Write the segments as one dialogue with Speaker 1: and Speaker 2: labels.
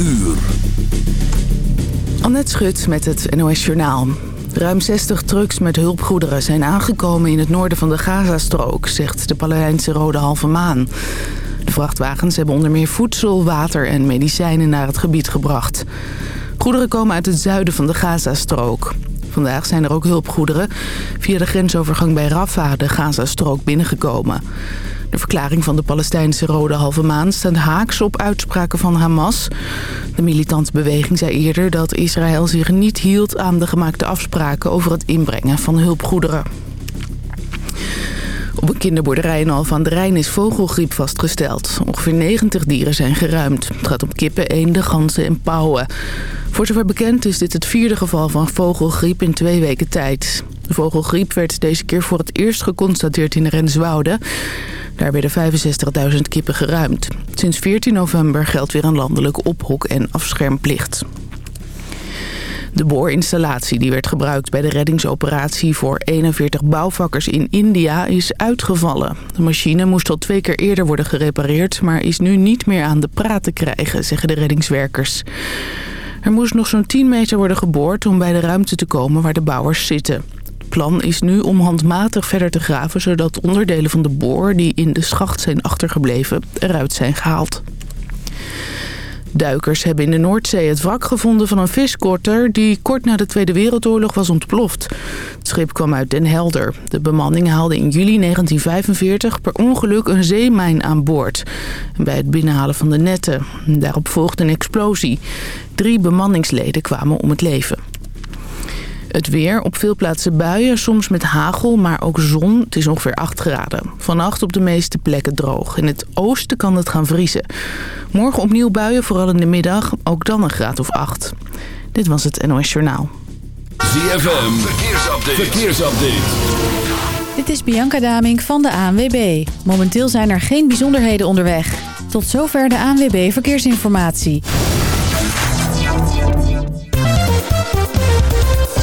Speaker 1: uur.
Speaker 2: Annette Schut met het NOS Journaal. Ruim 60 trucks met hulpgoederen zijn aangekomen in het noorden van de Gazastrook, zegt de Palestijnse Rode Halve Maan. De vrachtwagens hebben onder meer voedsel, water en medicijnen naar het gebied gebracht. Goederen komen uit het zuiden van de Gazastrook. Vandaag zijn er ook hulpgoederen via de grensovergang bij Rafah de Gazastrook binnengekomen. De verklaring van de Palestijnse Rode Halve Maan staat haaks op uitspraken van Hamas. De militante beweging zei eerder dat Israël zich niet hield aan de gemaakte afspraken over het inbrengen van hulpgoederen. Op een kinderboerderij in Alphen aan de Rijn is vogelgriep vastgesteld. Ongeveer 90 dieren zijn geruimd. Het gaat om kippen, eenden, ganzen en pauwen. Voor zover bekend is dit het vierde geval van vogelgriep in twee weken tijd. De vogelgriep werd deze keer voor het eerst geconstateerd in Renswoude. Daar werden 65.000 kippen geruimd. Sinds 14 november geldt weer een landelijk ophok- en afschermplicht. De boorinstallatie die werd gebruikt bij de reddingsoperatie voor 41 bouwvakkers in India is uitgevallen. De machine moest al twee keer eerder worden gerepareerd, maar is nu niet meer aan de praat te krijgen, zeggen de reddingswerkers. Er moest nog zo'n 10 meter worden geboord om bij de ruimte te komen waar de bouwers zitten. Het plan is nu om handmatig verder te graven... zodat onderdelen van de boor die in de schacht zijn achtergebleven eruit zijn gehaald. Duikers hebben in de Noordzee het wrak gevonden van een viskorter... die kort na de Tweede Wereldoorlog was ontploft. Het schip kwam uit Den Helder. De bemanning haalde in juli 1945 per ongeluk een zeemijn aan boord. Bij het binnenhalen van de netten. Daarop volgde een explosie. Drie bemanningsleden kwamen om het leven. Het weer, op veel plaatsen buien, soms met hagel, maar ook zon. Het is ongeveer 8 graden. Vannacht op de meeste plekken droog. In het oosten kan het gaan vriezen. Morgen opnieuw buien, vooral in de middag. Ook dan een graad of 8. Dit was het NOS Journaal.
Speaker 1: ZFM, verkeersupdate. verkeersupdate.
Speaker 3: Dit is Bianca Damink van de ANWB. Momenteel zijn er geen bijzonderheden onderweg. Tot zover de ANWB Verkeersinformatie.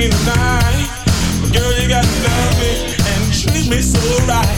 Speaker 1: in.
Speaker 4: Girl, you gotta love me and treat me so right.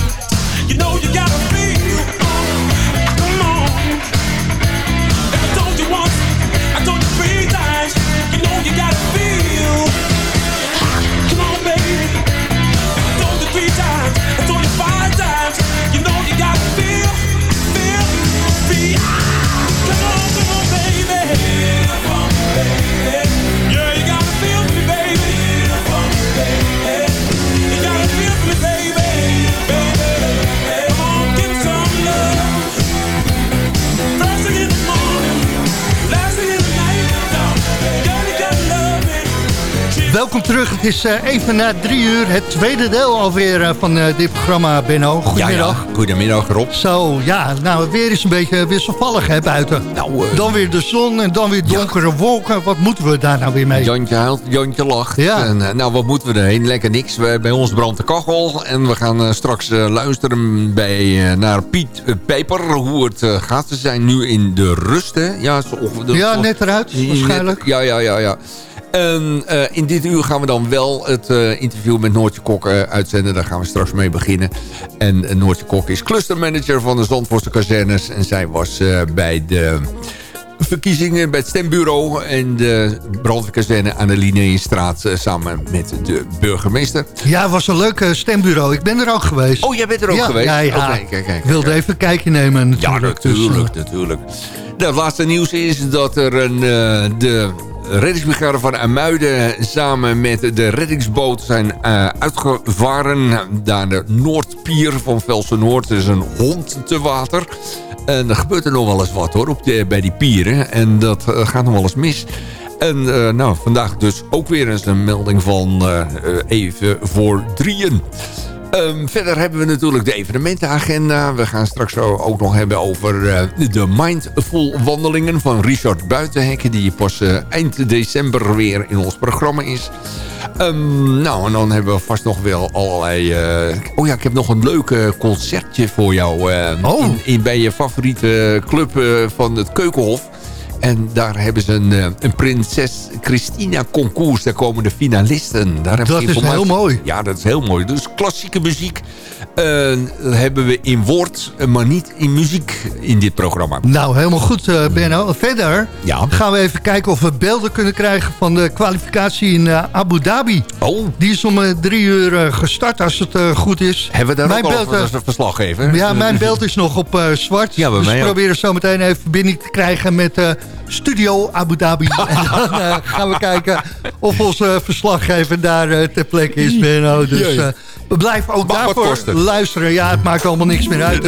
Speaker 5: Welkom terug. Het is uh, even na drie uur. Het tweede deel alweer uh, van uh, dit programma, Benno. Goedemiddag.
Speaker 6: Ja, ja. Goedemiddag, Rob.
Speaker 5: Zo, ja. Nou, het weer is een beetje wisselvallig hè, buiten. Nou, dan weer de zon en dan weer donkere ja. wolken. Wat moeten we daar nou weer mee?
Speaker 6: Jantje huilt, Jantje lacht. Ja. En, nou, wat moeten we erheen? Lekker niks. bij ons brandt de kachel. En we gaan straks luisteren bij, naar Piet Peper. Hoe het gaat. Ze zijn nu in de rust, hè?
Speaker 5: Ja,
Speaker 6: zo,
Speaker 5: de, ja net eruit, waarschijnlijk.
Speaker 6: Net, ja, ja, ja, ja. En uh, in dit uur gaan we dan wel het uh, interview met Noortje Kok uh, uitzenden. Daar gaan we straks mee beginnen. En Noortje Kok is clustermanager van de Zandvoortse kazernes. En zij was bij de verkiezingen bij het stembureau... en de brandweerkazerne aan de Lineenstraat samen met de burgemeester.
Speaker 5: Ja, het was een leuk stembureau. Ik ben er ook geweest.
Speaker 6: Oh, jij bent er ook geweest?
Speaker 5: Ja, ja.
Speaker 6: Okay,
Speaker 5: kijk, kijk, wilde even een kijkje nemen
Speaker 6: natuurlijk. Ja, natuurlijk, dus, natuurlijk. Nou, het laatste nieuws is dat er een, de reddingsbrigade van Amuiden samen met de reddingsboot zijn uh, uitgevaren naar de Noordpier van Velsen Noord. Er is een hond te water. En er gebeurt er nog wel eens wat hoor op de, bij die pieren. En dat uh, gaat nog wel eens mis. En uh, nou, vandaag dus ook weer eens een melding van even voor drieën. Um, verder hebben we natuurlijk de evenementenagenda. We gaan straks ook nog hebben over uh, de Mindful wandelingen van Richard Buitenhekken... die pas uh, eind december weer in ons programma is. Um, nou, en dan hebben we vast nog wel allerlei... Uh, oh ja, ik heb nog een leuk concertje voor jou...
Speaker 5: oh.
Speaker 6: in, in, bij je favoriete club van het Keukenhof. En daar hebben ze een, eh, een Prinses Christina concours. Daar komen de finalisten. Daar
Speaker 5: dat is heel mooi.
Speaker 6: Ja, dat is heel mooi. Dus klassieke muziek uh, hebben we in woord, maar niet in muziek in dit programma.
Speaker 5: Nou, helemaal goed, uh, Benno. Verder
Speaker 6: ja.
Speaker 5: gaan we even kijken of we beelden kunnen krijgen... van de kwalificatie in uh, Abu Dhabi.
Speaker 6: Oh.
Speaker 5: Die is om drie uur gestart, als het goed is.
Speaker 6: Hebben we daar mijn ook beeld, een verslag geven?
Speaker 5: Ja, mijn beeld is nog op zwart. Ja, dus we proberen zo meteen even verbinding te krijgen met Studio Abu Dhabi. en dan uh, gaan we kijken of onze verslaggever daar uh, ter plekke is, Benno. Dus uh, we blijven ook daarvoor luisteren. Ja, het maakt allemaal niks meer uit.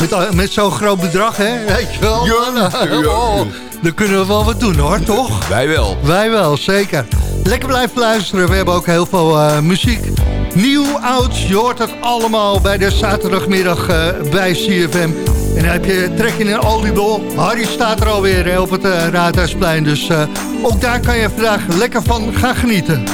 Speaker 5: Met, met zo'n groot bedrag, hè? Weet je wel? Ja, oh, dan kunnen we wel wat doen, hoor, toch?
Speaker 6: Wij wel.
Speaker 5: Wij wel, zeker. Lekker blijven luisteren. We hebben ook heel veel muziek. Nieuw, oud, je hoort het allemaal bij de zaterdagmiddag bij CFM. En dan heb je trek in een oliebol. Harry staat er alweer op het uh, Raadhuisplein. Dus uh, ook daar kan je vandaag lekker van gaan genieten.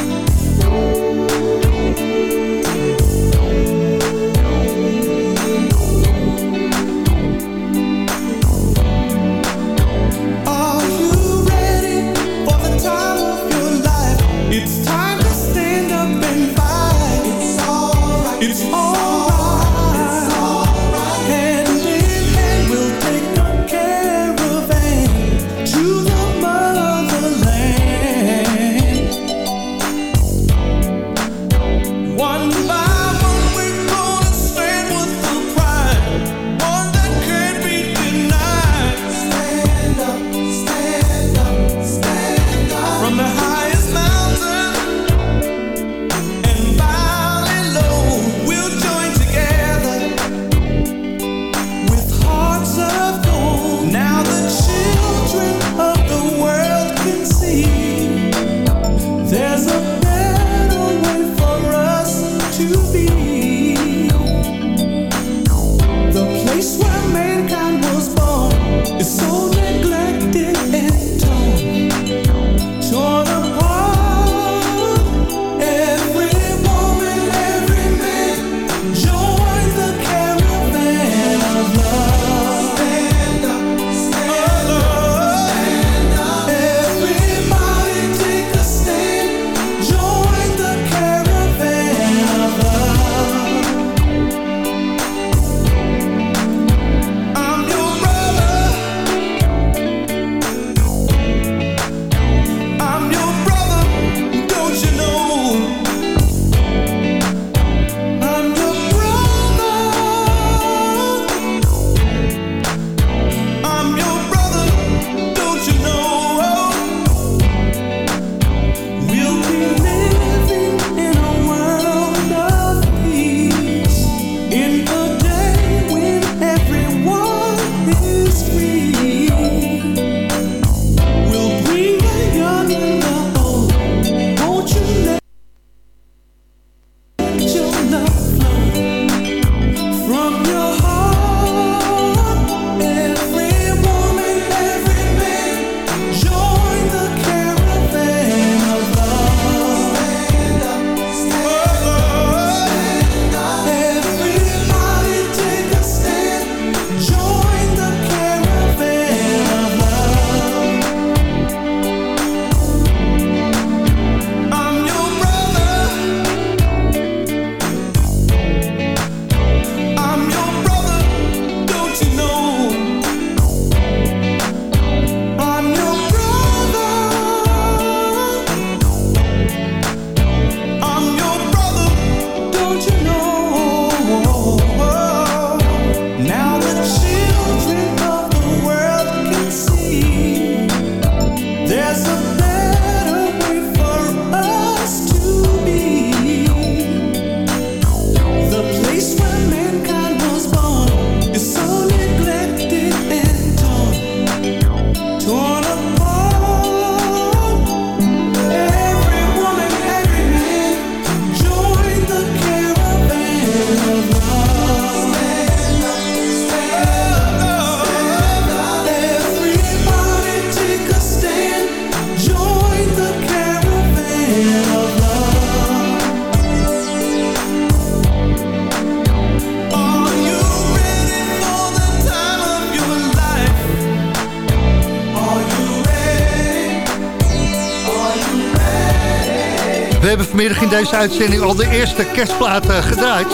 Speaker 5: We hebben vanmiddag in deze uitzending al de eerste kerstplaat gedraaid.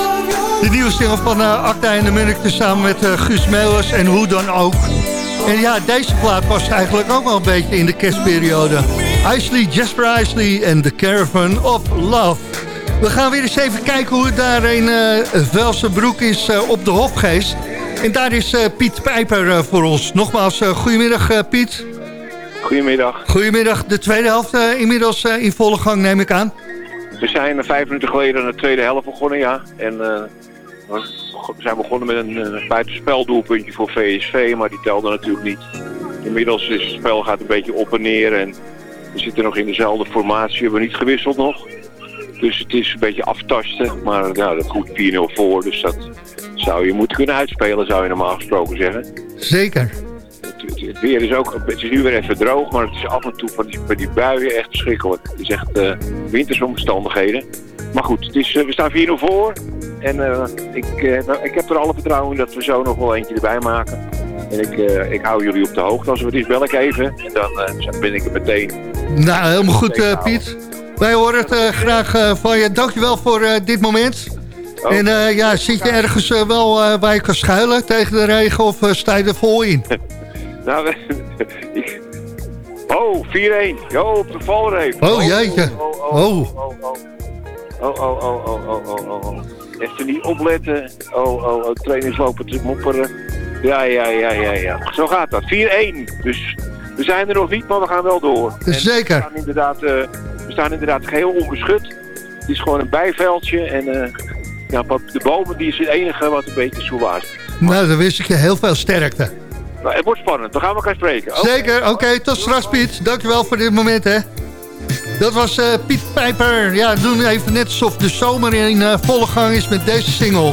Speaker 5: De nieuwe single van uh, Acta en de Munnik samen met uh, Guus Meeuwers en hoe dan ook. En ja, deze plaat was eigenlijk ook wel een beetje in de kerstperiode. Isley, Jasper Isley en The Caravan of Love. We gaan weer eens even kijken hoe het daar in uh, Velsenbroek is op de Hofgeest. En daar is Piet Pijper voor ons. Nogmaals, goedemiddag Piet.
Speaker 7: Goedemiddag.
Speaker 5: Goedemiddag. De tweede helft inmiddels in volle gang neem ik aan.
Speaker 7: We zijn vijf minuten geleden aan de tweede helft begonnen, ja. En we zijn begonnen met een buitenspeldoelpuntje voor VSV, maar die telde natuurlijk niet. Inmiddels is het spel gaat een beetje op en neer en we zitten nog in dezelfde formatie, we hebben niet gewisseld nog. Dus het is een beetje aftasten, maar ja, dat goed 4-0 voor, dus dat zou je moeten kunnen uitspelen, zou je normaal gesproken zeggen.
Speaker 5: Zeker.
Speaker 7: Het, weer is ook, het is nu weer even droog, maar het is af en toe van die, van die buien echt verschrikkelijk. Het is echt uh, wintersomstandigheden. Maar goed, het is, uh, we staan 4-0 voor. En uh, ik, uh, nou, ik heb er alle vertrouwen in dat we zo nog wel eentje erbij maken. En ik, uh, ik hou jullie op de hoogte. Als we het is, bel ik even. En dan ben ik er meteen.
Speaker 5: Nou, helemaal goed Piet. Wij horen het graag van je. Dankjewel voor dit moment. Oh. En ja, zit je ergens wel waar je kan schuilen tegen de regen of sta je er vol in?
Speaker 7: nou, ik... Oh, 4-1. Jo, op de valreep.
Speaker 5: Oh, jeetje.
Speaker 7: Oh, oh, oh. oh, oh. Oh, oh, oh, oh, oh, oh, oh. oh. Even niet opletten. Oh, oh, oh, trainers lopen te mopperen. Ja, ja, ja, ja, ja. Zo gaat dat. 4-1. Dus we zijn er nog niet, maar we gaan wel door.
Speaker 5: Zeker.
Speaker 7: we, staan inderdaad, uh, we staan inderdaad geheel onbeschut. Het is gewoon een bijveldje. En uh, ja, de bomen die is het enige wat een beetje zo was.
Speaker 5: Nou, dan wist ik je heel veel sterkte.
Speaker 7: Nou, het wordt spannend. Dan gaan we elkaar spreken.
Speaker 5: Zeker. Oké, tot straks Piet. Dankjewel voor dit moment, hè. Dat was uh, Piet Pijper. Ja, doen even net alsof de zomer in uh, volle gang is met deze single.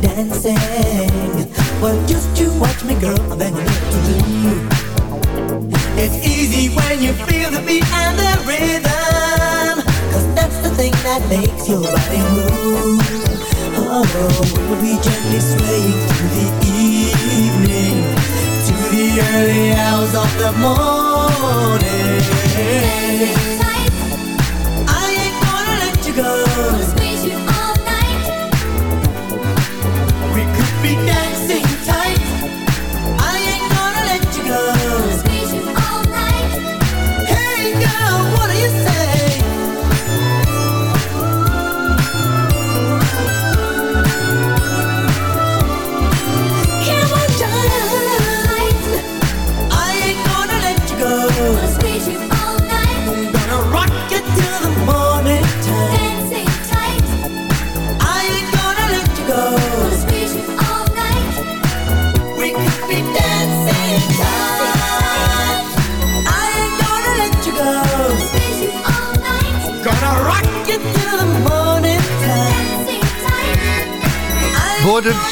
Speaker 5: Dancing. Well, just you watch me, girl, then you know what to do. It's easy when you feel the beat and the rhythm. Cause that's the thing that makes your body move. Oh, we'll be gently swaying through the evening to the early hours of the morning. I ain't gonna let you go.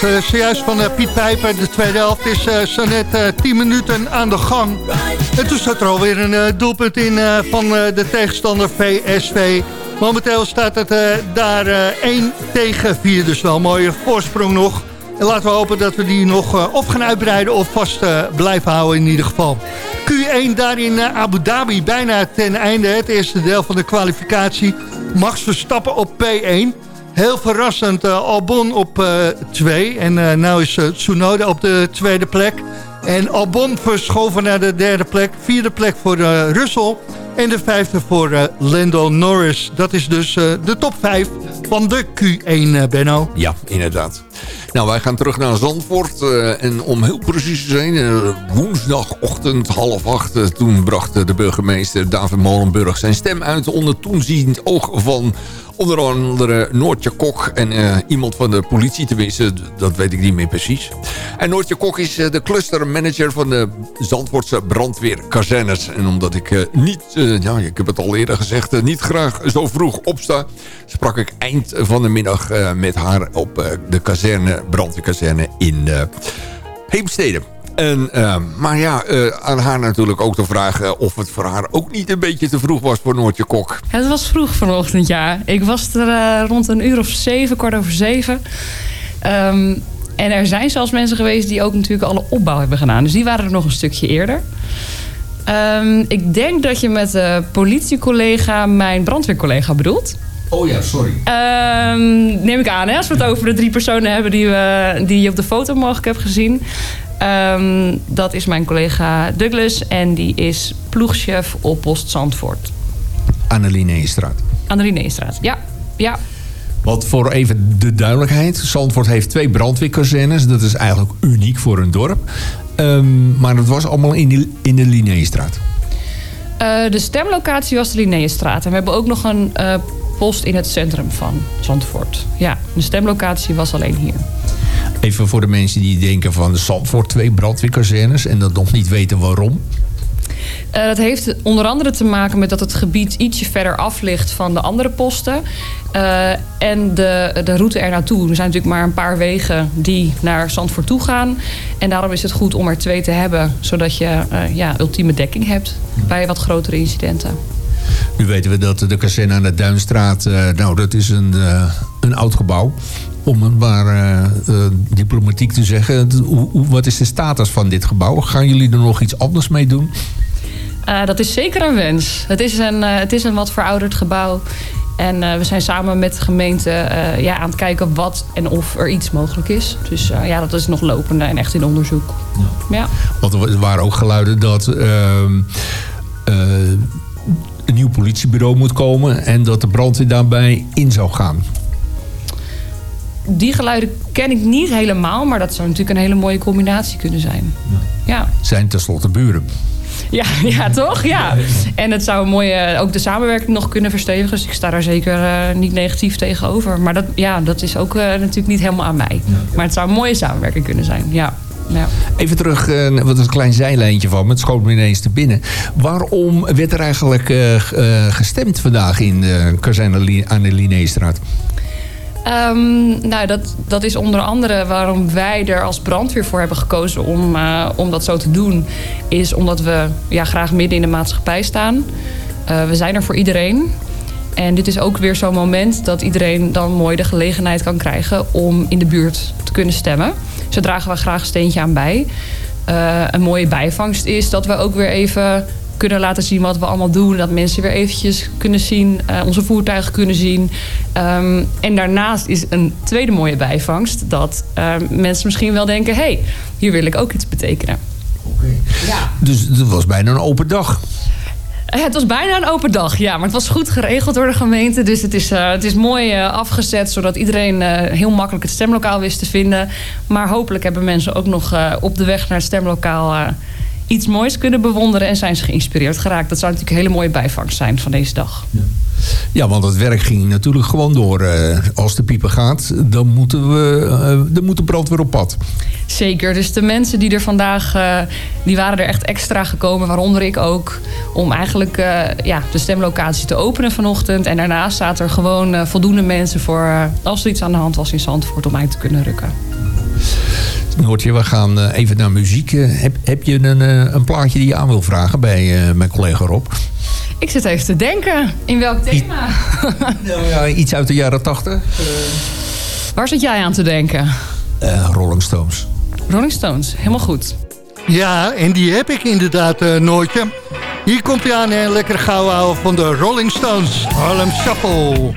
Speaker 5: Uh, zojuist van uh, Piet Pijper. De tweede helft is uh, zo net 10 minuten aan de gang. En toen zat er alweer een doelpunt in van de tegenstander VSV. Momenteel staat het daar 1 tegen 4. Dus wel een mooie voorsprong nog. En laten we hopen dat we die nog of gaan uitbreiden of vast blijven houden in ieder geval. Q1 daar in Abu Dhabi bijna ten einde. Het eerste deel van de kwalificatie. Max Verstappen op P1. Heel verrassend uh, Albon op 2. Uh, en uh, nu is Tsunoda op de tweede plek. En Albon verschoven naar de derde plek. Vierde plek voor Russell. En de vijfde voor uh, Lando Norris. Dat is dus uh, de top 5 van de Q1, uh, Benno.
Speaker 6: Ja, inderdaad. Nou, wij gaan terug naar Zandvoort. en om heel precies te zijn, woensdagochtend half acht... toen bracht de burgemeester David Molenburg zijn stem uit... onder toenziend oog van Onder andere Noortje Kok en iemand van de politie. Tenminste, dat weet ik niet meer precies. En Noortje Kok is de clustermanager van de Zandvoortse brandweerkazernes. En omdat ik niet, ja, ik heb het al eerder gezegd, niet graag zo vroeg opsta... sprak ik eind van de middag met haar op de kazerne, brandweerkazerne in Heemstede. En, maar ja, aan haar natuurlijk ook te vragen of het voor haar ook niet een beetje te vroeg was voor Noortje Kok.
Speaker 8: Het was vroeg vanochtend, ja. Ik was er rond een uur of zeven, kwart over zeven. Um, en er zijn zelfs mensen geweest die ook natuurlijk alle opbouw hebben gedaan. Dus die waren er nog een stukje eerder. Um, ik denk dat je met de politiecollega mijn brandweercollega bedoelt.
Speaker 6: Oh ja, sorry.
Speaker 8: Um, neem ik aan, hè, als we het over de drie personen hebben die, we, die je op de foto mogelijk hebt gezien. Um, dat is mijn collega Douglas en die is ploegchef op Post Zandvoort.
Speaker 6: Annelie Neestraat.
Speaker 8: Annelie Neestraat, ja. ja.
Speaker 6: Want voor even de duidelijkheid. Zandvoort heeft twee brandweerkazernes. Dat is eigenlijk uniek voor een dorp. Um, maar dat was allemaal in, de, in de Linnéestraat.
Speaker 8: Uh, de stemlocatie was de Linnéestraat. En we hebben ook nog een uh, post in het centrum van Zandvoort. Ja, de stemlocatie was alleen hier.
Speaker 6: Even voor de mensen die denken van Zandvoort twee brandweerkazernes... en dat nog niet weten waarom.
Speaker 8: Uh, dat heeft onder andere te maken met dat het gebied ietsje verder af ligt van de andere posten. Uh, en de, de route er naartoe. Er zijn natuurlijk maar een paar wegen die naar Zandvoort toe gaan. En daarom is het goed om er twee te hebben. Zodat je uh, ja, ultieme dekking hebt bij wat grotere incidenten.
Speaker 6: Nu weten we dat de kazerne aan de Duinstraat... nou, dat is een, een oud gebouw om een maar uh, uh, diplomatiek te zeggen. Hoe, hoe, wat is de status van dit gebouw? Gaan jullie er nog iets anders mee doen?
Speaker 8: Uh, dat is zeker een wens. Het is een, het is een wat verouderd gebouw. En we zijn samen met de gemeente ja, aan het kijken wat en of er iets mogelijk is. Dus ja, dat is nog lopende en echt in onderzoek. Ja. ja.
Speaker 6: Want er waren ook geluiden dat ehm, een nieuw politiebureau moet komen... en dat de brandweer daarbij in zou gaan
Speaker 8: die geluiden ken ik niet helemaal, maar dat zou natuurlijk een hele mooie combinatie kunnen zijn. Ja.
Speaker 6: ja. Zijn tenslotte buren.
Speaker 8: Ja, ja, toch? Ja. En het zou mooi uh, ook de samenwerking nog kunnen verstevigen. Dus ik sta daar zeker uh, niet negatief tegenover. Maar dat, ja, dat is ook uh, natuurlijk niet helemaal aan mij. Ja, maar het zou een mooie samenwerking kunnen zijn, ja. Ja.
Speaker 6: Even terug, uh, wat een klein zijlijntje van, het schoot me ineens te binnen. Waarom werd er eigenlijk uh, gestemd vandaag in de kazerne aan de Linnéestraat?
Speaker 8: Um, nou, dat, dat is onder andere waarom wij er als brandweer voor hebben gekozen om, uh, om dat zo te doen. Is omdat we ja, graag midden in de maatschappij staan. Uh, we zijn er voor iedereen. En dit is ook weer zo'n moment dat iedereen dan mooi de gelegenheid kan krijgen om in de buurt te kunnen stemmen. Daar dragen we graag een steentje aan bij. Uh, een mooie bijvangst is dat we ook weer even kunnen laten zien wat we allemaal doen. Dat mensen weer eventjes kunnen zien, uh, onze voertuigen kunnen zien. Um, en daarnaast is een tweede mooie bijvangst... dat uh, mensen misschien wel denken... hé, hey, hier wil ik ook iets betekenen.
Speaker 6: Oké. Okay. Ja. Dus het was bijna een open dag.
Speaker 8: Eh, het was bijna een open dag, ja. Maar het was goed geregeld door de gemeente. Dus het is, uh, het is mooi uh, afgezet, zodat iedereen uh, heel makkelijk het stemlokaal wist te vinden. Maar hopelijk hebben mensen ook nog op de weg naar het stemlokaal iets moois kunnen bewonderen en zijn ze geïnspireerd geraakt. Dat zou natuurlijk een hele mooie bijvangst zijn van deze dag.
Speaker 6: Ja. Ja, want het werk ging natuurlijk gewoon door. Uh, als de pieper gaat, dan, moeten we, uh, dan moet de brandweer op pad.
Speaker 8: Zeker. Dus de mensen die er vandaag... Uh, die waren er echt extra gekomen, waaronder ik ook... om eigenlijk ja, de stemlocatie te openen vanochtend. En daarnaast zaten er gewoon voldoende mensen voor... als er iets aan de hand was in Zandvoort om uit te kunnen rukken.
Speaker 6: Noortje, we gaan uh, even naar muziek. Uh, heb, heb je een, uh, een plaatje die je aan wil vragen bij mijn collega Rob?
Speaker 8: Ik zit even te denken. In welk thema?
Speaker 6: nou ja, iets uit de jaren tachtig.
Speaker 8: Waar zit jij aan te denken?
Speaker 6: Rolling Stones.
Speaker 8: Rolling Stones, helemaal goed.
Speaker 5: Ja, en die heb ik inderdaad, Noortje. Hier komt hij aan en lekker gauw houden van de Rolling Stones. Harlem Shuffle.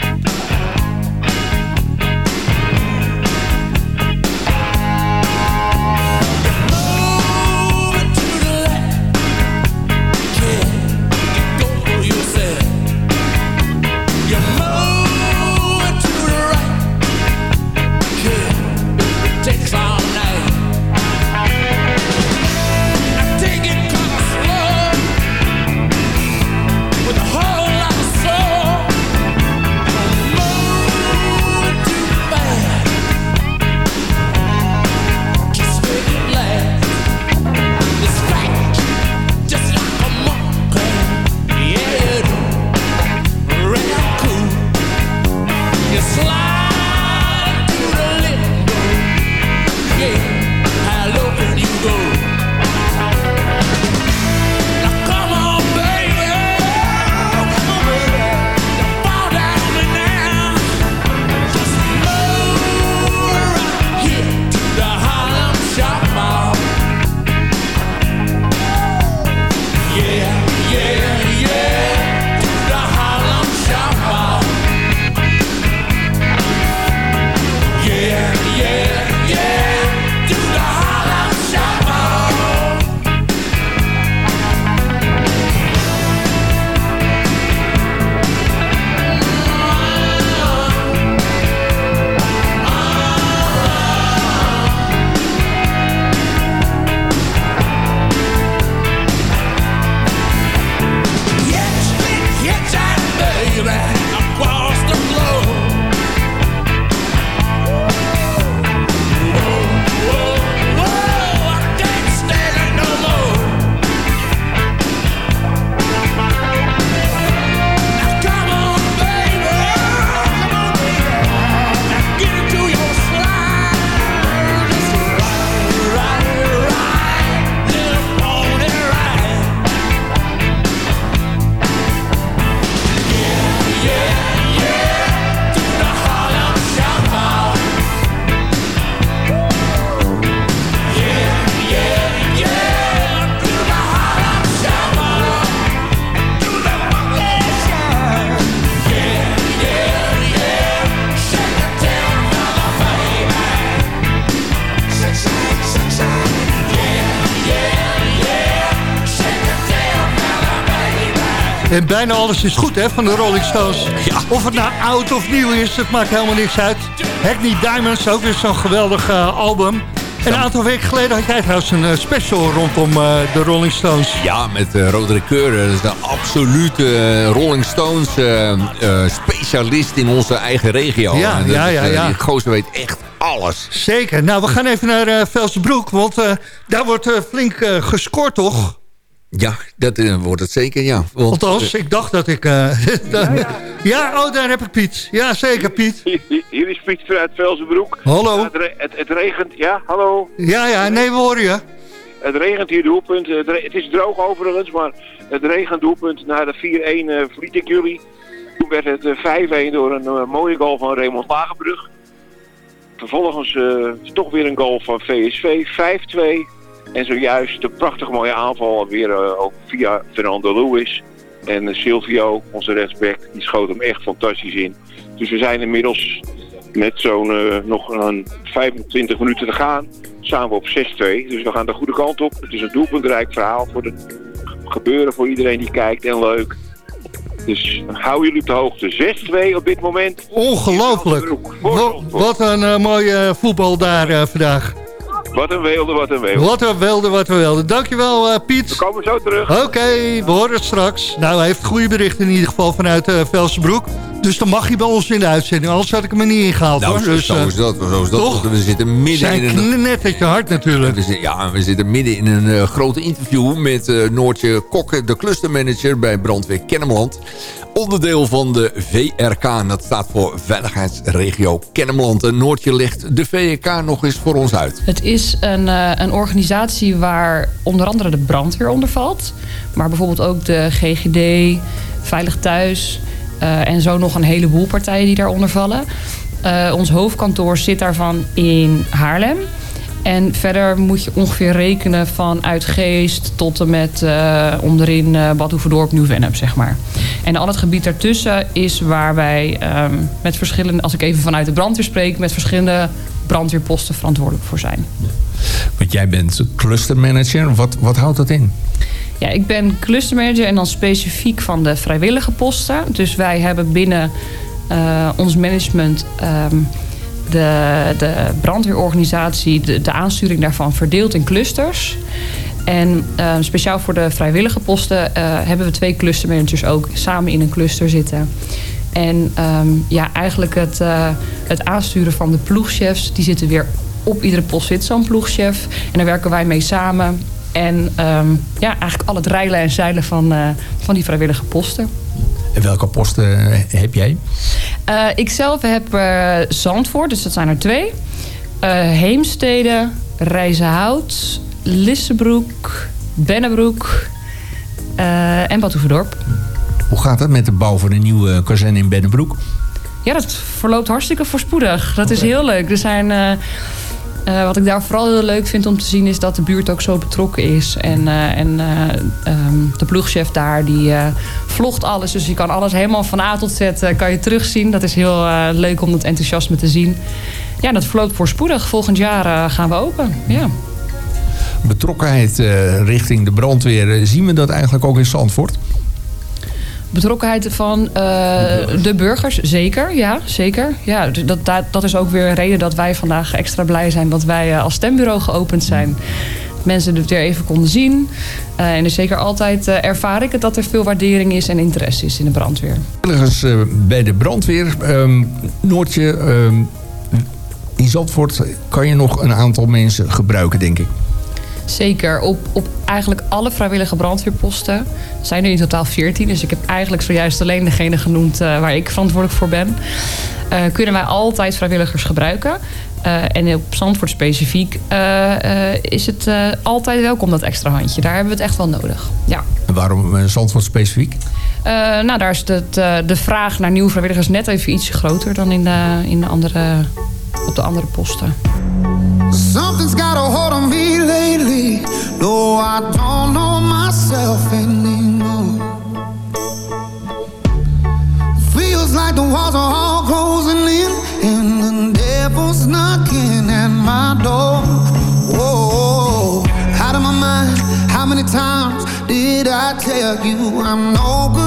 Speaker 5: En bijna alles is goed hè, van de Rolling Stones. Of het nou oud of nieuw is, het maakt helemaal niks uit. Hackney Diamonds, ook weer zo'n geweldig album. En een aantal weken geleden had jij trouwens een special rondom de Rolling Stones.
Speaker 6: Ja, met uh, Roderick Keur. Dat is de absolute Rolling Stones specialist in onze eigen regio.
Speaker 5: Ja, ja, ja. ja.
Speaker 6: Die gozer weet echt alles.
Speaker 5: Zeker. Nou, we gaan even naar Velsenbroek, want daar wordt flink gescoord, toch?
Speaker 6: Ja, dat wordt het zeker, ja.
Speaker 5: Want, Althans, ik dacht dat ik... ja, ja. ja, oh, daar heb ik Piet. Ja, zeker, Piet.
Speaker 7: Hier, is Piet vanuit Velsenbroek.
Speaker 5: Hallo.
Speaker 7: Het, re het, het, regent, ja, hallo.
Speaker 5: Ja, ja, nee, we horen je.
Speaker 7: Het regent hier doelpunt. Het, het is droog overigens, maar het regent doelpunt. Na de 4-1 verliet ik jullie. Toen werd het 5-1 door een mooie goal van Raymond Lagenbrug. Vervolgens uh, toch weer een goal van VSV, 5-2. En zojuist de prachtig mooie aanval weer uh, ook via Fernando Lewis. En uh, Silvio, onze rechtsback, die schoot hem echt fantastisch in. Dus we zijn inmiddels met zo'n nog een 25 minuten te gaan. Samen op 6-2. Dus we gaan de goede kant op. Het is een doelpuntrijk verhaal voor het gebeuren voor iedereen die kijkt en leuk. Dus hou jullie op de hoogte. 6-2 op dit moment.
Speaker 5: Ongelooflijk. Wat, een uh, mooie voetbal daar uh, vandaag.
Speaker 7: Wat een weelde, wat een weelde.
Speaker 5: Wat een weelde, wat een weelde. Dankjewel uh, Piet.
Speaker 7: We komen zo terug.
Speaker 5: Oké, okay, we horen het straks. Nou, hij heeft goede berichten in ieder geval vanuit uh, Velsenbroek. Dus dan mag hij bij ons in de uitzending. Anders had ik hem er niet ingehaald.
Speaker 6: Nou,
Speaker 5: hoor.
Speaker 6: Dus, zo is dat. Zo is dat.
Speaker 5: Toch?
Speaker 6: We zitten midden
Speaker 5: Zijn
Speaker 6: in een...
Speaker 5: net uit je hart natuurlijk.
Speaker 6: We zitten, ja, we zitten midden in een uh, grote interview met uh, Noortje Kokke, de clustermanager bij Brandweer Kennemerland. Onderdeel van de VRK, en dat staat voor Veiligheidsregio Kennemerland. En Noortje legt de VRK nog eens voor ons uit.
Speaker 8: Het is een, uh, een organisatie waar onder andere de brandweer onder valt. Maar bijvoorbeeld ook de GGD, Veilig Thuis... Uh, en zo nog een heleboel partijen die daaronder vallen. Uh, ons hoofdkantoor zit daarvan in Haarlem. En verder moet je ongeveer rekenen van Uitgeest tot en met uh, onderin uh, Bad Nieuw-Vennep, zeg maar. En al het gebied daartussen is waar wij um, met verschillende, als ik even vanuit de brandweer spreek, met verschillende brandweerposten verantwoordelijk voor zijn.
Speaker 6: Want jij bent clustermanager. Wat, wat houdt dat in?
Speaker 8: Ja, ik ben clustermanager en dan specifiek van de vrijwillige posten. Dus wij hebben binnen uh, ons management um, de, de brandweerorganisatie, de, aansturing daarvan verdeeld in clusters. En uh, speciaal voor de vrijwillige posten uh, hebben we twee clustermanagers ook samen in een cluster zitten. En um, ja, eigenlijk het, uh, het aansturen van de ploegchefs, die zitten weer op iedere post zit zo'n ploegchef. En daar werken wij mee samen. En um, ja, eigenlijk al het reilen en zeilen van, uh, van die vrijwillige posten.
Speaker 6: En welke posten heb jij?
Speaker 8: Uh, ik zelf heb uh, Zandvoort, dus dat zijn er twee. Heemstede, Rijzenhout, Lissebroek, Bennebroek en Bad Oeverdorp.
Speaker 6: Hoe gaat het met de bouw van een nieuwe kazerne in Bennebroek?
Speaker 8: Ja, dat verloopt hartstikke voorspoedig. Dat okay. is heel leuk. Er zijn... Uh, wat ik daar vooral heel leuk vind om te zien is dat de buurt ook zo betrokken is. En, uh, en uh, um, de ploegchef daar die vlogt alles. Dus je kan alles helemaal van A tot Z kan je terugzien. Dat is heel leuk om dat enthousiasme te zien. Ja, dat verloopt voorspoedig. Volgend jaar gaan we open. Ja.
Speaker 6: Betrokkenheid richting de brandweer. Zien we dat eigenlijk ook in Zandvoort?
Speaker 8: Betrokkenheid van uh, de burgers, zeker. Ja, zeker. Ja, dat, dat, dat is ook weer een reden dat wij vandaag extra blij zijn dat wij uh, als stembureau geopend zijn. Mensen het weer even konden zien. Uh, en dus zeker altijd ervaar ik het dat er veel waardering is en interesse is in de brandweer.
Speaker 6: Ergens bij de brandweer, um, Noortje, um, in Zandvoort kan je nog een aantal mensen gebruiken, denk ik.
Speaker 8: Zeker. Op, op eigenlijk alle vrijwillige brandweerposten zijn er in totaal 14. Dus ik heb eigenlijk zojuist alleen degene genoemd uh, waar ik verantwoordelijk voor ben. Uh, kunnen wij altijd vrijwilligers gebruiken. Uh, en op Zandvoort specifiek is het altijd welkom, dat extra handje. Daar hebben we het echt wel nodig. Ja.
Speaker 6: En waarom Zandvoort specifiek?
Speaker 8: nou, daar is het, de vraag naar nieuwe vrijwilligers net even iets groter dan in de, in de andere, op de andere posten.
Speaker 9: Something's got a hold on me lately. No, I don't know myself anymore. Feels like the walls are all closing in, and the devil's knocking at my door. Whoa, out of my mind. How many times did I tell you I'm no good?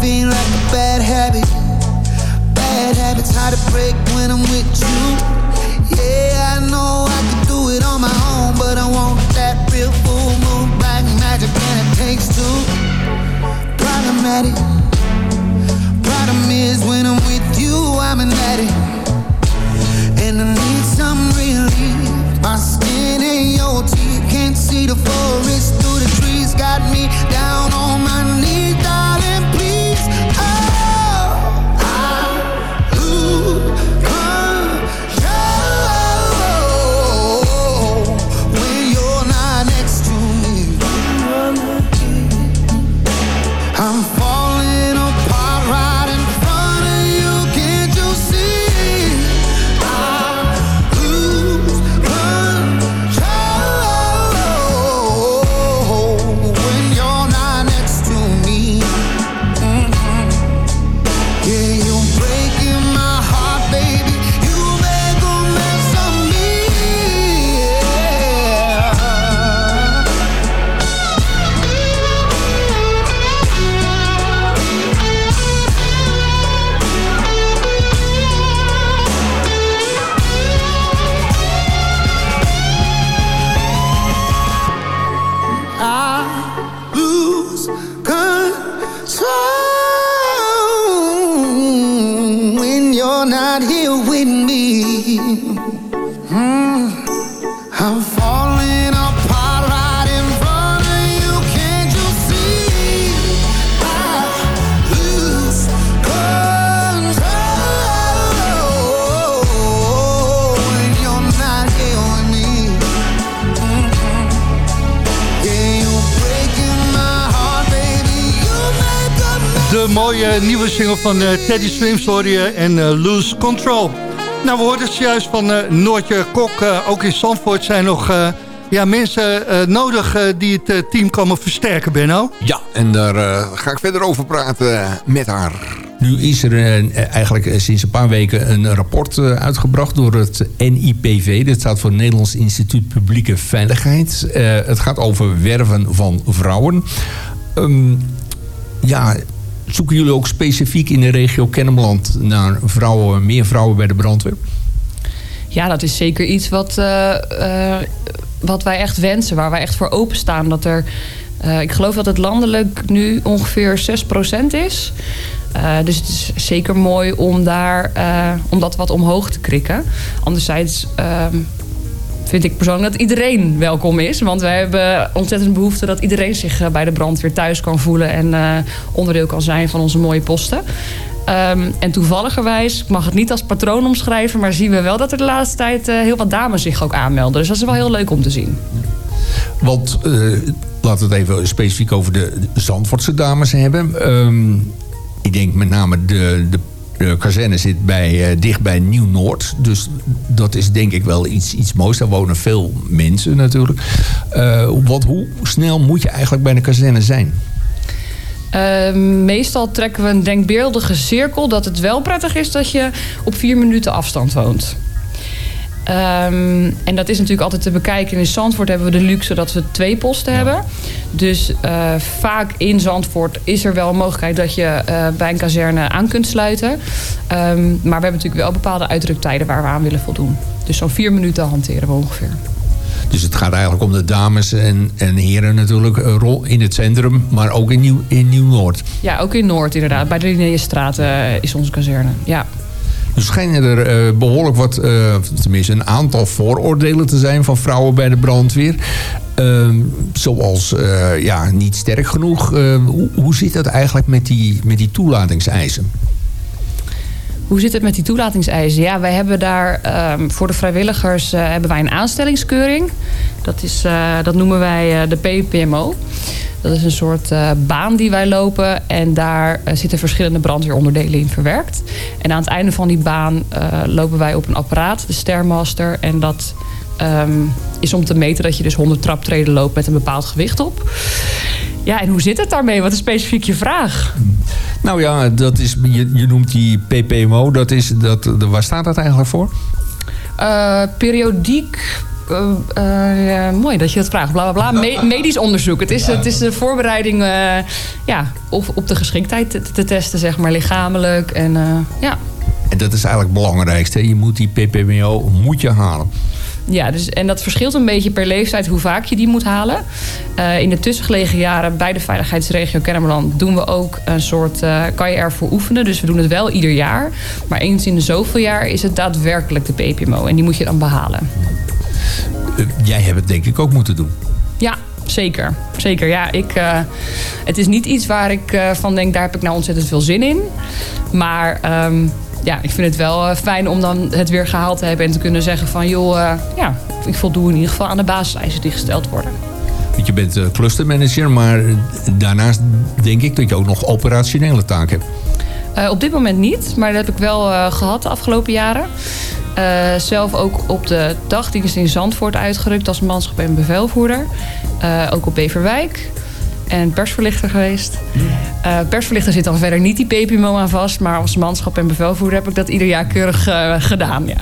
Speaker 10: feeling
Speaker 9: like a bad habit. Bad habits hard to break when I'm with
Speaker 10: you. Yeah, I know
Speaker 9: I can do it on my own, but I want that real full moon, black magic, and it takes two. Problematic van uh, Teddy Swims en uh, Lose Control. Nou, we hoorden het juist van uh, Noortje Kok. ook in Zandvoort zijn nog ja, mensen nodig die het team komen versterken, Benno.
Speaker 11: Ja, en daar ga ik verder over praten met haar.
Speaker 6: Nu is er eigenlijk sinds een paar weken een rapport uitgebracht door het NIPV. Dat staat voor Nederlands Instituut Publieke Veiligheid. het gaat over werven van vrouwen. Um, ja, zoeken jullie ook specifiek in de regio Kennemerland naar vrouwen, meer vrouwen bij de brandweer?
Speaker 8: Ja, dat is zeker iets wat, uh, uh, wat wij echt wensen, waar wij echt voor openstaan. Dat er, uh, ik geloof dat het landelijk nu ongeveer 6% is. dus het is zeker mooi om, daar, om dat wat omhoog te krikken. Anderzijds ehm, vind ik persoonlijk dat iedereen welkom is. Want wij hebben ontzettend behoefte dat iedereen zich eh, bij de brandweer thuis kan voelen en uh, onderdeel kan zijn van onze mooie posten. Um, en toevalligerwijs, ik mag het niet als patroon omschrijven, maar zien we wel dat er de laatste tijd uh, heel wat dames zich ook aanmelden. Dus dat is wel heel leuk om te zien.
Speaker 6: Want laten we het even specifiek over de Zandvoortse dames hebben. Um, ik denk met name de, de de kazerne zit bij, uh, dicht bij Nieuw-Noord. Dus dat is denk ik wel iets, iets moois. Daar wonen veel mensen natuurlijk. Uh, wat, hoe snel moet je eigenlijk bij de kazerne zijn?
Speaker 8: Meestal trekken we een denkbeeldige cirkel... dat het wel prettig is dat je op vier minuten afstand woont. Um, en dat is natuurlijk altijd te bekijken. In Zandvoort hebben we de luxe dat we twee posten hebben. Dus uh, vaak in Zandvoort is er wel een mogelijkheid dat je uh, bij een kazerne aan kunt sluiten. Um, maar we hebben natuurlijk wel bepaalde uitdruktijden waar we aan willen voldoen. Dus zo'n vier minuten hanteren we ongeveer.
Speaker 6: Dus het gaat eigenlijk om de dames en, en heren natuurlijk een rol in het centrum, maar ook in Nieuw-Noord. In Nieuw
Speaker 8: ja, ook in Noord inderdaad. Bij de Linnéestraat uh, is onze kazerne, ja.
Speaker 6: Er schijnen er uh, behoorlijk wat, uh, tenminste een aantal vooroordelen te zijn van vrouwen bij de brandweer. Ehm, zoals ja, niet sterk genoeg. Ehm, hoe, hoe zit dat eigenlijk met die, met die toelatingseisen?
Speaker 8: Hoe zit het met die toelatingseisen? Ja, wij hebben daar ehm, voor de vrijwilligers hebben wij een aanstellingskeuring. Dat, is, dat noemen wij de PPMO. Dat is een soort baan die wij lopen. En daar zitten verschillende brandweeronderdelen in verwerkt. En aan het einde van die baan lopen wij op een apparaat, de Stairmaster. En dat um, is om te meten dat je dus 100 traptreden loopt met een bepaald gewicht op. Ja, en hoe zit het daarmee? Wat is specifiek je vraag?
Speaker 6: Nou ja, dat is, je, je noemt die PPMO. Dat is, dat, waar staat dat eigenlijk voor?
Speaker 8: Uh, periodiek uh, uh, mooi dat je dat vraagt. Bla, bla, bla. Me medisch onderzoek. Het is, het is de voorbereiding ja, op, op de geschiktheid te, te, testen, zeg maar, lichamelijk. En, ja.
Speaker 6: en dat is eigenlijk het belangrijkste. Je moet die PPMO moet je halen.
Speaker 8: Ja, dus, en dat verschilt een beetje per leeftijd hoe vaak je die moet halen. Uh, in de tussengelegen jaren bij de veiligheidsregio Kennemerland doen we ook een soort, uh, kan je ervoor oefenen. Dus we doen het wel ieder jaar. Maar eens in de zoveel jaar is het daadwerkelijk de PPMO. En die moet je dan behalen.
Speaker 6: Uh, jij hebt het denk ik ook moeten doen.
Speaker 8: Ja, zeker. Zeker, ja. Ik, uh, het is niet iets waar ik uh, van denk, daar heb ik nou ontzettend veel zin in. Maar um, ja, ik vind het wel uh, fijn om dan het weer gehaald te hebben en te kunnen zeggen van joh, ja, ik voldoe in ieder geval aan de basiseisen die gesteld worden.
Speaker 6: Je bent clustermanager, maar daarnaast denk ik dat je ook nog operationele taken
Speaker 8: hebt. op dit moment niet, maar dat heb ik wel gehad de afgelopen jaren. Zelf ook op de dagdienst in Zandvoort uitgerukt als manschap en bevelvoerder. ook op Beverwijk en persverlichter geweest. Uh, persverlichter zit dan verder niet die PPMO aan vast. Maar als manschap en bevelvoerder heb ik dat ieder jaar keurig gedaan. Ja.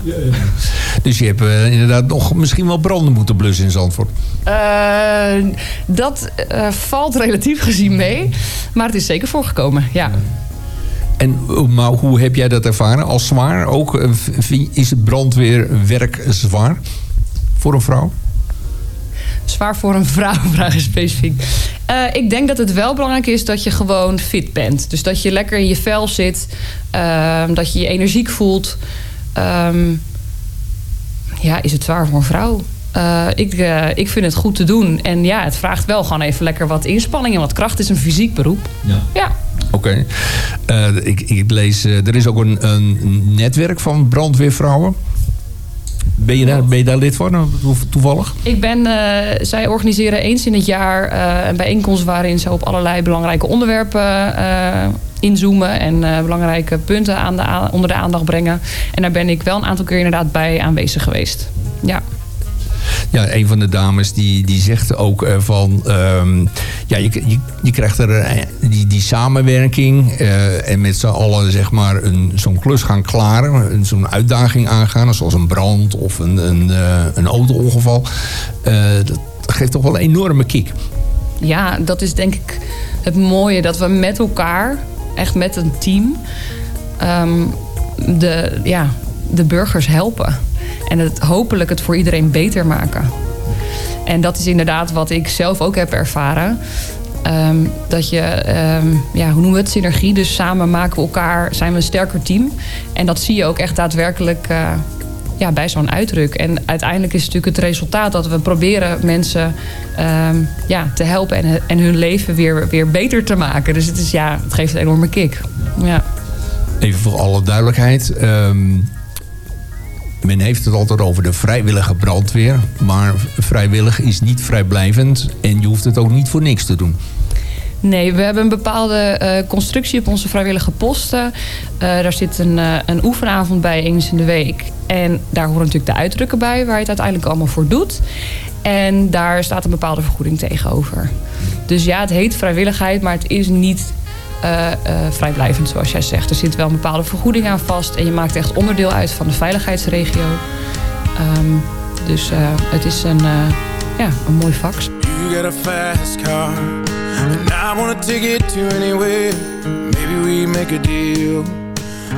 Speaker 6: Dus je hebt inderdaad nog misschien wel branden moeten blussen in Zandvoort?
Speaker 8: dat valt relatief gezien mee. Maar het is zeker voorgekomen, ja.
Speaker 6: En maar hoe heb jij dat ervaren? Als zwaar ook? Is het brandweerwerk zwaar voor een vrouw?
Speaker 8: Zwaar voor een vrouw, vraag je specifiek. Uh, ik denk dat het wel belangrijk is dat je gewoon fit bent. Dus dat je lekker in je vel zit. Uh, dat je je energiek voelt. Um, ja, is het zwaar voor een vrouw? Uh, ik, ik vind het goed te doen. En ja, het vraagt wel gewoon even lekker wat inspanning en wat kracht. Het is een fysiek beroep. Ja. ja.
Speaker 6: Oké. Okay. ik, ik lees, er is ook een, een netwerk van brandweervrouwen. Ben je, daar, lid van, toevallig?
Speaker 8: Ik ben, zij organiseren eens in het jaar een bijeenkomst waarin ze op allerlei belangrijke onderwerpen inzoomen en belangrijke punten aan de, onder de aandacht brengen. En daar ben ik wel een aantal keer inderdaad bij aanwezig geweest. Ja
Speaker 6: ja, een van de dames die, die zegt ook uh, van... Um, ja, je, je, je, krijgt er uh, die, die samenwerking... Uh, en met z'n allen zeg maar zo'n klus gaan klaren. Zo'n uitdaging aangaan. Zoals een brand of een, een, een auto-ongeval. dat geeft toch wel een enorme kick.
Speaker 8: Ja, dat is denk ik het mooie. Dat we met elkaar, echt met een team... Um, de, ja, de burgers helpen. En het, hopelijk het voor iedereen beter maken. En dat is inderdaad wat ik zelf ook heb ervaren. Um, dat je, um, ja, hoe noemen we het, synergie. Dus samen maken we elkaar, zijn we een sterker team. En dat zie je ook echt daadwerkelijk uh, ja, bij zo'n uitdruk. En uiteindelijk is natuurlijk het resultaat dat we proberen mensen um, ja, te helpen en, en hun leven weer, weer beter te maken. Dus het, is, ja, het geeft een enorme kick. Ja.
Speaker 6: Even voor alle duidelijkheid. Men heeft het altijd over de vrijwillige brandweer. Maar vrijwillig is niet vrijblijvend. En je hoeft het ook niet voor niks te doen.
Speaker 8: Nee, we hebben een bepaalde uh, constructie op onze vrijwillige posten. Uh, daar zit een, uh, een oefenavond bij eens in de week. En daar horen natuurlijk de uitdrukken bij waar je het uiteindelijk allemaal voor doet. En daar staat een bepaalde vergoeding tegenover. Dus ja, het heet vrijwilligheid, maar het is niet uh, vrijblijvend, zoals jij zegt. Er zit wel een bepaalde vergoeding aan vast. En je maakt echt onderdeel uit van de veiligheidsregio. Um, dus uh, het is een, ja, een mooi vak. You got a fast car. And I wanna take it to anywhere. Maybe we make a deal.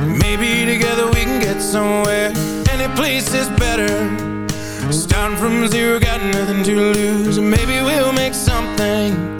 Speaker 8: Maybe together we can get somewhere. Any place is better. Starting from zero, got nothing to lose. Maybe we'll make something.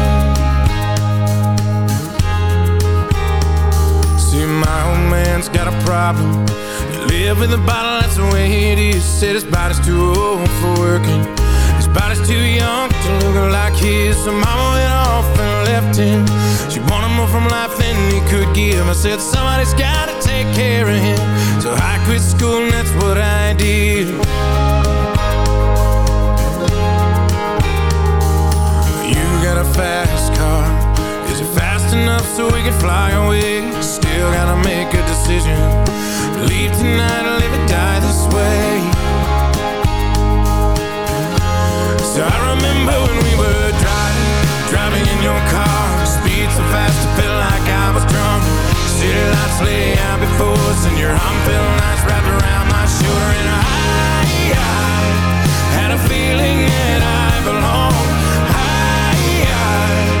Speaker 1: My old man's got a problem. He live with a bottle, that's the way it is. Said his body's too old for working. His body's too young to look like his. So mama went off and left him. She wanted more from life than he could give. I said somebody's gotta take care of him. So I quit school and that's what I did. You got a fast car. Enough so we can fly away? Still gotta make a decision. Leave tonight or live or die this way. So I remember when we were driving, driving in your car. Speed so fast it felt like I was drunk. City lights lay out before us, and your arm felt nice wrapped around my shoulder. And I, I had a feeling that I belonged. I, I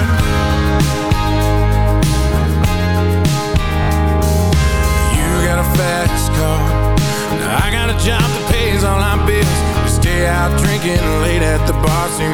Speaker 1: Fast car. Now I got a job that pays all our bills. We stay out drinking late at the bar. See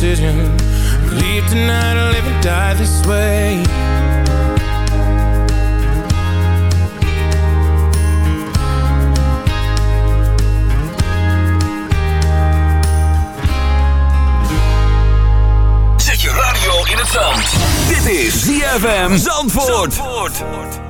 Speaker 1: decision. Leave tonight or live and die this way.
Speaker 12: Zet je radio in het zand. Dit is ZFM Zandvoort.
Speaker 13: I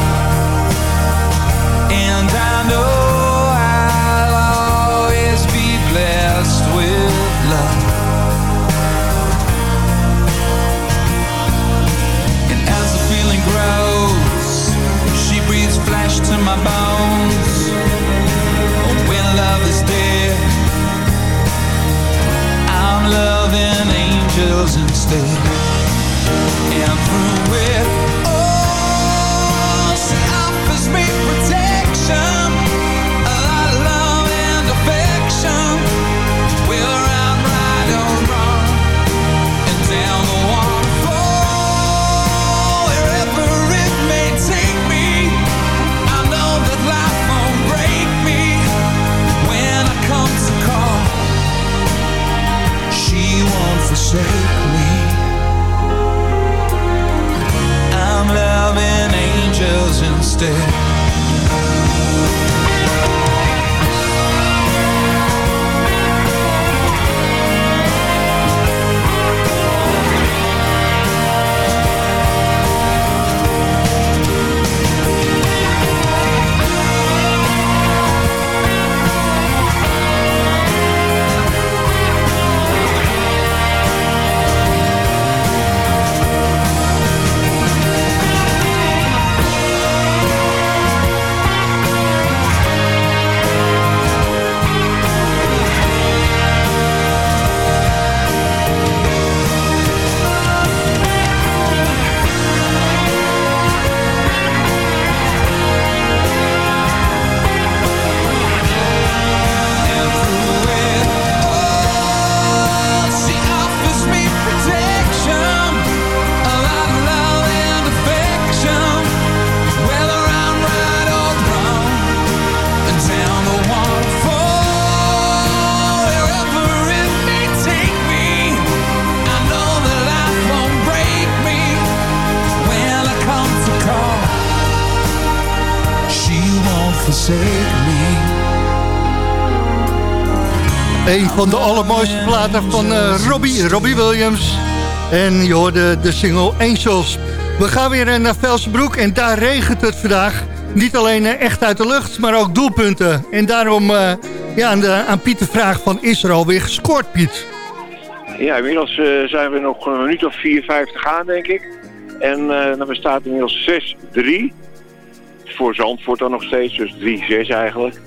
Speaker 13: my bones. Oh, when love is dead, I'm loving angels instead. And through it
Speaker 5: van de allermooiste platen van eh, Robbie, Robbie Williams. En je hoorde de single Angels. We gaan weer eh, naar Velsenbroek en daar regent het vandaag. Niet alleen eh, echt uit de lucht, maar ook doelpunten. En daarom ja, aan, aan Piet de vraag van is er alweer gescoord, Piet?
Speaker 7: Ja, inmiddels zijn we nog een minuut of 4, 5 te gaan, denk ik. En dan bestaat inmiddels 6-3. Voor Zandvoort dan nog steeds, dus 3-6 eigenlijk.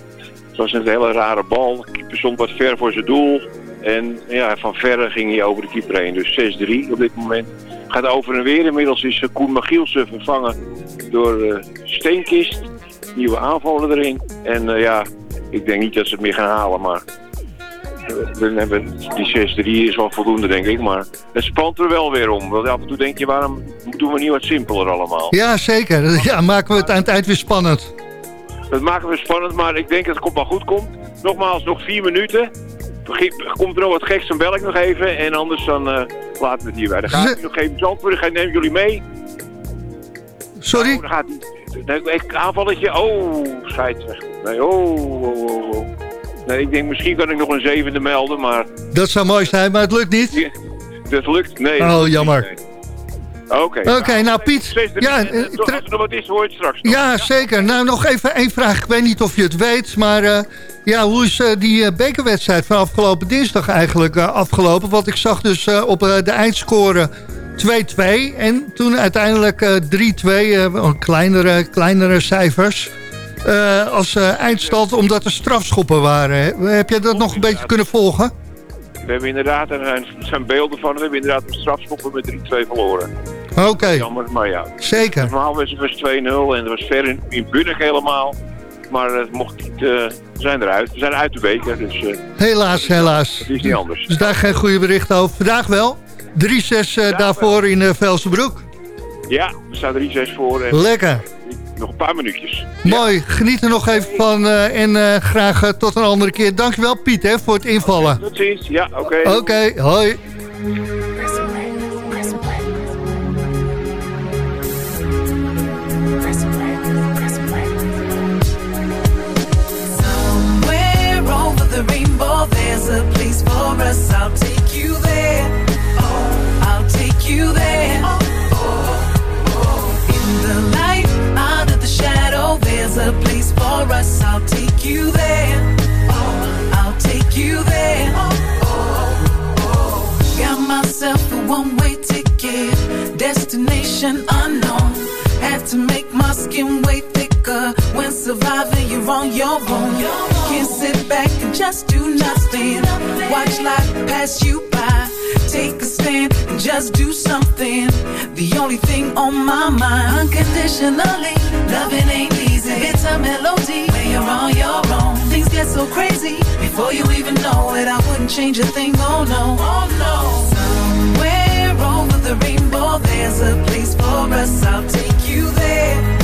Speaker 7: Het was een hele rare bal. De keeper stond wat ver voor zijn doel. En ja, van verre ging hij over de keeper heen. Dus 6-3 op dit moment. Gaat over en weer. Inmiddels is eh, Koen Magielsen vervangen door eh, Steenkist. Nieuwe aanvaller erin. En eh, ja, ik denk niet dat ze het meer gaan halen, maar... We hebben, die 6-3 is wel voldoende, denk ik. Maar het spant er wel weer om. Want af en toe denk je, waarom doen we niet wat simpeler allemaal?
Speaker 5: Ja, zeker. Ja, maken we het aan het eind weer spannend.
Speaker 7: Dat maken we spannend, maar ik denk dat het wel goed komt. Nogmaals, nog vier minuten. Komt er nog wat geks, dan bel ik nog even. En anders dan eh, laten we het hierbij. Dan ga ik nog even zandvoeren. Ik neem jullie mee.
Speaker 5: Sorry?
Speaker 7: Oh, dan gaat ik- aanvalletje. Oh, scheidsrechter. Nee, oh, oh, oh, oh. Nee, ik denk misschien kan ik nog een zevende melden, maar
Speaker 5: Dat zou mooi zijn, maar het lukt niet.
Speaker 7: dat lukt. Nee.
Speaker 5: Oh, jammer.
Speaker 7: nee. Oké.
Speaker 5: Oké, nou Piet. Ja,
Speaker 7: Ja,
Speaker 5: eh,
Speaker 7: als er nog wat is, hoor je het straks. nog.
Speaker 5: Ja, zeker. Nou, nog even één vraag. Ik weet niet of je het weet, maar eh, ja, hoe is eh, die eh, bekerwedstrijd van afgelopen dinsdag eigenlijk eh, afgelopen? Want ik zag dus eh, op eh, de eindscore 2-2 en toen uiteindelijk eh 3-2, eh, kleinere, kleinere cijfers. eh, als eh, eindstand omdat er strafschoppen waren. Heb jij dat nog een beetje kunnen volgen?
Speaker 7: We hebben inderdaad, er zijn, er zijn beelden van, we hebben inderdaad een strafschoppen met 3-2 verloren.
Speaker 5: Oké,
Speaker 7: Jammer, maar ja.
Speaker 5: zeker.
Speaker 7: Normaal was het was 2-0 en het was ver in, in Bunnik helemaal. Maar het mocht niet, eh, we zijn eruit. We zijn uit de beker, dus eh,
Speaker 5: Helaas, helaas.
Speaker 7: het is niet anders.
Speaker 5: Dus daar geen goede berichten over. Vandaag wel. 3-6 eh, daarvoor in eh Velsenbroek.
Speaker 7: Ja, er staat 3-6 voor. En
Speaker 5: Lekker.
Speaker 7: nog een paar minuutjes.
Speaker 5: Mooi, geniet er nog even van en graag tot een andere keer. Dankjewel Piet hè, voor het invallen.
Speaker 7: Tot ziens, ja, oké.
Speaker 5: Oké, hoi.
Speaker 14: A for us, I'll take you there. Oh, I'll take you there. Oh, oh, oh. In the light, under the shadow, there's a place for us, I'll take you there. Oh, I'll take you there. Oh, Got myself a one-way ticket, destination unknown. Had to make my skin way when surviving you're on your own. Can't sit back and just do nothing. Watch life pass you by. Take a stand and just do something. The only thing on my mind, unconditionally, loving ain't easy. It's a melody when you're on your own. Things get so crazy before you even know it. I wouldn't change a thing, oh no, oh no. Somewhere over the rainbow, there's a place for us. I'll take you there.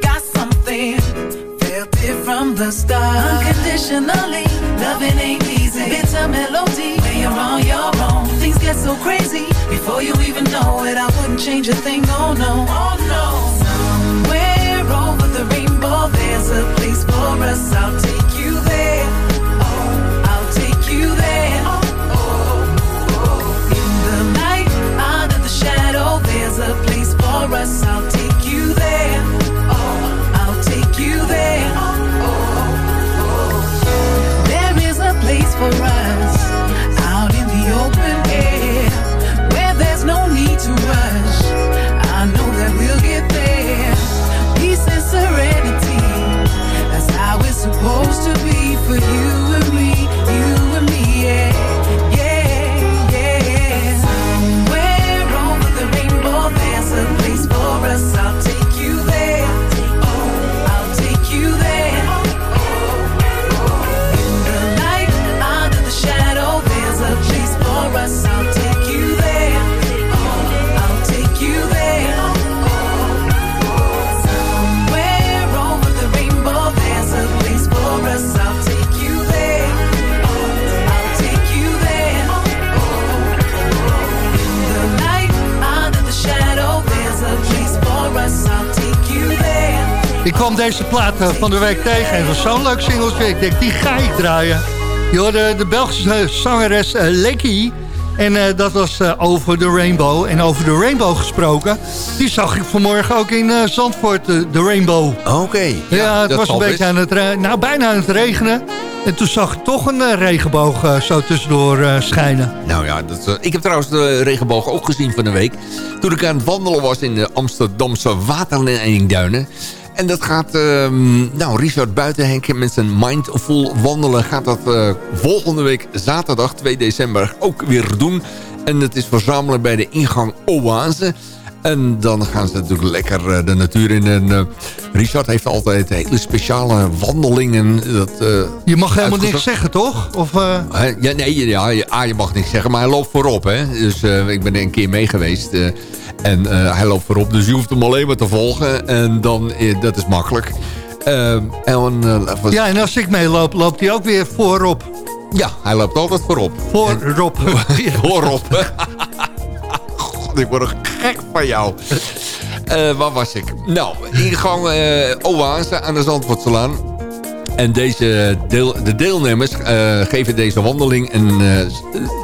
Speaker 14: the start. Unconditionally, loving ain't easy. It's a melody when you're on your own. Things get so crazy before you even know it. I wouldn't change a thing, oh no. Oh no. Somewhere over the rainbow, there's a place for us. I'll take
Speaker 5: kwam deze plaat eh, van de week tegen en het was zo'n leuk singeltje. Ik denk, die ga ik draaien. Je hoorde de Belgische zangeres uh, Lekkie. En eh, dat was eh, over de Rainbow. En over de Rainbow gesproken. Die zag ik vanmorgen ook in eh, Zandvoort, de Rainbow.
Speaker 6: Oké.
Speaker 5: Ja, het
Speaker 6: dat
Speaker 5: was een beetje aan het, nou, bijna aan het regenen. En toen zag ik toch een eh, regenboog eh, zo tussendoor eh, schijnen.
Speaker 6: Nou ja, dat, eh, ik heb trouwens de regenboog ook gezien van de week. Toen ik aan het wandelen was in de Amsterdamse waterleidingduinen. En dat gaat, ehm, nou, Richard Buitenhenk met zijn Mindful wandelen... gaat dat eh, volgende week zaterdag 2 december ook weer doen. En het is verzamelen bij de ingang Oase. En dan gaan ze natuurlijk lekker eh, de natuur in. En eh, Richard heeft altijd hele speciale wandelingen. Dat,
Speaker 5: Je mag helemaal niks zeggen, toch? Of?
Speaker 6: Ja, nee, ja, je- ah, je mag niks zeggen, maar hij loopt voorop. Hè? Dus ik ben er een keer mee geweest. En eh, hij loopt voorop, dus je hoeft hem alleen maar te volgen. En dan, eh, dat is makkelijk. En, eh, was-
Speaker 5: ja, en als ik meeloop, loopt hij ook weer voorop.
Speaker 6: ja, hij loopt altijd voorop.
Speaker 5: Voorop.
Speaker 6: Voorop. God, ik word gek van jou. Waar was ik? Nou, ingang Oase aan de Zandvoortselaan. En deze deel, de deelnemers geven deze wandeling een,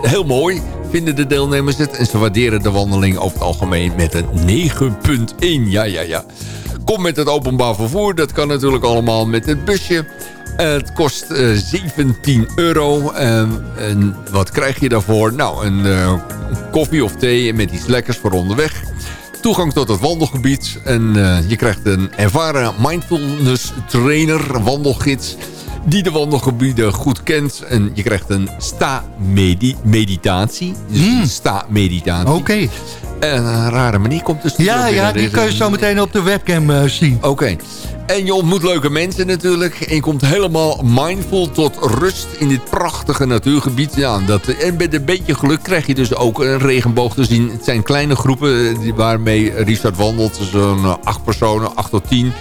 Speaker 6: heel mooi, vinden de deelnemers het. En ze waarderen de wandeling over het algemeen met een 9.1. Ja, ja, ja. Kom met het openbaar vervoer. Dat kan natuurlijk allemaal met het busje. Eh, het kost eh, 17 euro. En, en wat krijg je daarvoor? Nou, een eh, koffie of thee met iets lekkers voor onderweg toegang tot het wandelgebied. En je krijgt een ervaren mindfulness trainer, wandelgids die de wandelgebieden goed kent. En je krijgt een sta-meditatie. Dus
Speaker 15: Hmm.
Speaker 6: een sta-meditatie.
Speaker 15: Oké.
Speaker 6: En een rare manier komt dus...
Speaker 15: Ja, ja, die kun je zo meteen op de webcam eh, zien.
Speaker 6: Oké. En je ontmoet leuke mensen natuurlijk. En je komt helemaal mindful tot rust in dit prachtige natuurgebied. Ja, dat, en met een beetje geluk krijg je dus ook een regenboog te zien. Het zijn kleine groepen eh, waarmee Richard wandelt. Zo'n eh, acht personen, acht tot tien.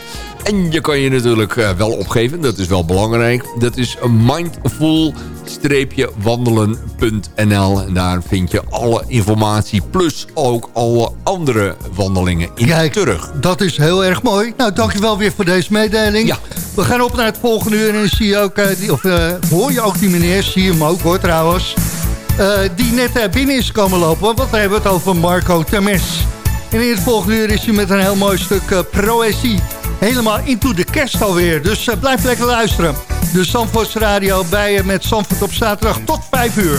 Speaker 6: En je kan je natuurlijk eh, wel opgeven. Dat is wel belangrijk. Dat is mindful-wandelen.nl. En daar vind je alle informatie. Plus ook alle andere wandelingen in
Speaker 15: Kijk,
Speaker 6: terug.
Speaker 15: dat is heel erg mooi. Nou, dankjewel weer voor deze mededeling. We gaan op naar het volgende uur en zie je ook, eh, die, of eh, hoor je ook die meneer, zie je hem ook hoor trouwens, die net binnen is komen lopen. Want we hebben het over Marco Temes. En in het volgende uur is hij met een heel mooi stuk proëzie. Helemaal into de kerst alweer. Dus eh, blijf lekker luisteren. De Zandvoorts Radio bij je met Zandvoort op zaterdag tot 5 uur.